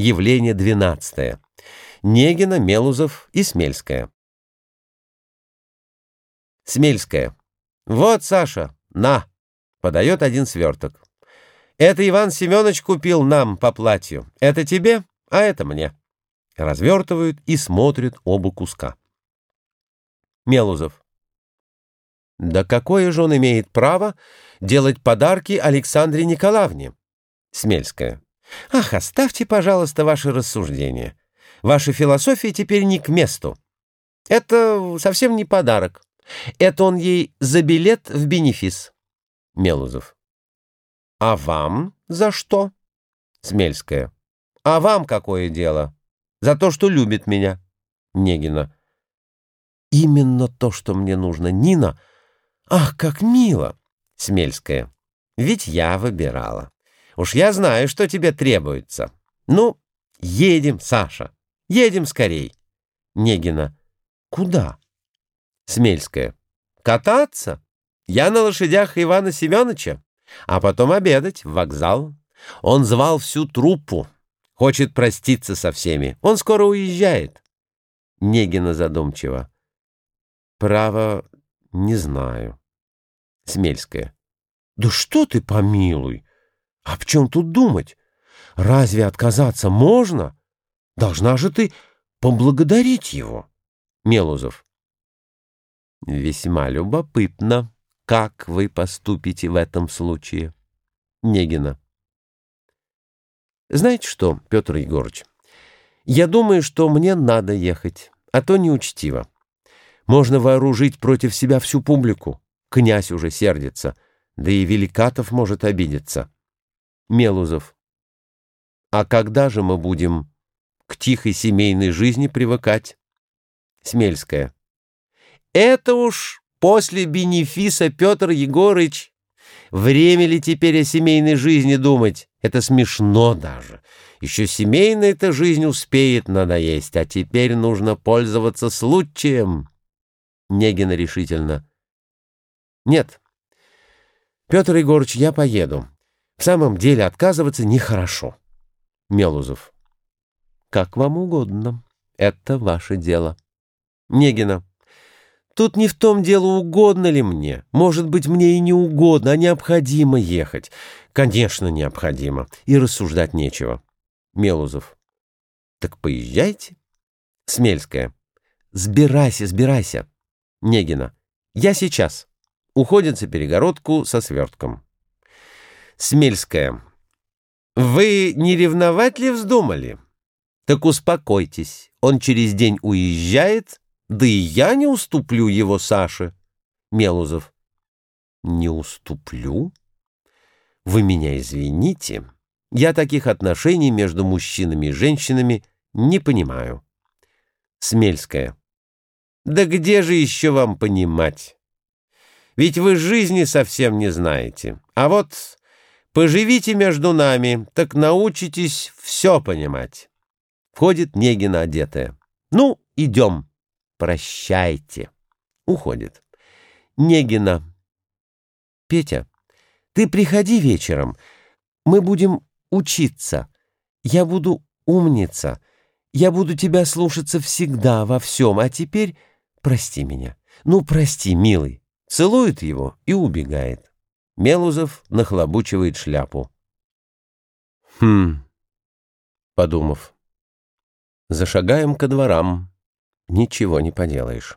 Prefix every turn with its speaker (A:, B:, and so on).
A: Явление двенадцатое. Негина, Мелузов и Смельская. Смельская. «Вот, Саша, на!» — подает один сверток. «Это Иван Семенович купил нам по платью. Это тебе, а это мне». Развертывают и смотрят оба куска. Мелузов. Да какое же он имеет право делать подарки Александре Николаевне? Смельская. Ах, оставьте, пожалуйста, ваши рассуждения. Ваша философия теперь не к месту. Это совсем не подарок. Это он ей за билет в бенефис. Мелузов. А вам за что? Смельская. А вам какое дело? За то, что любит меня. Негина. Именно то, что мне нужно, Нина. Ах, как мило. Смельская. Ведь я выбирала. Уж я знаю, что тебе требуется. Ну, едем, Саша. Едем скорей. Негина. Куда? Смельская. Кататься? Я на лошадях Ивана Семеновича. А потом обедать в вокзал. Он звал всю труппу. Хочет проститься со всеми. Он скоро уезжает. Негина задумчиво. Право, не знаю. Смельская. Да что ты, помилуй. А в чем тут думать? Разве отказаться можно? Должна же ты поблагодарить его. Мелузов. Весьма любопытно, как вы поступите в этом случае. Негина. Знаете что, Петр Егорович, я думаю, что мне надо ехать, а то неучтиво. Можно вооружить против себя всю публику. Князь уже сердится, да и Великатов может обидеться. Мелузов. А когда же мы будем к тихой семейной жизни привыкать? Смельская. Это уж после бенефиса, Петр Егорыч. Время ли теперь о семейной жизни думать? Это смешно даже. Еще семейная-то жизнь успеет надоесть, а теперь нужно пользоваться случаем. Негина решительно. Нет. Петр Егорыч, я поеду. В самом деле отказываться нехорошо. Мелузов. Как вам угодно. Это ваше дело. Негина. Тут не в том дело, угодно ли мне. Может быть, мне и не угодно, а необходимо ехать. Конечно, необходимо. И рассуждать нечего. Мелузов. Так поезжайте. Смельская. Сбирайся, сбирайся. Негина. Я сейчас. Уходит за перегородку со свертком. Смельская. «Вы не ревновать ли вздумали? Так успокойтесь, он через день уезжает, да и я не уступлю его Саше». Мелузов. «Не уступлю? Вы меня извините, я таких отношений между мужчинами и женщинами не понимаю». Смельская. «Да где же еще вам понимать? Ведь вы жизни совсем не знаете. А вот Поживите между нами, так научитесь все понимать. Входит Негина одетая. Ну, идем. Прощайте. Уходит. Негина. Петя, ты приходи вечером. Мы будем учиться. Я буду умница. Я буду тебя слушаться всегда во всем. А теперь прости меня. Ну, прости, милый. Целует его и убегает. Мелузов нахлобучивает шляпу. «Хм...» Подумав. «Зашагаем ко дворам. Ничего не поделаешь».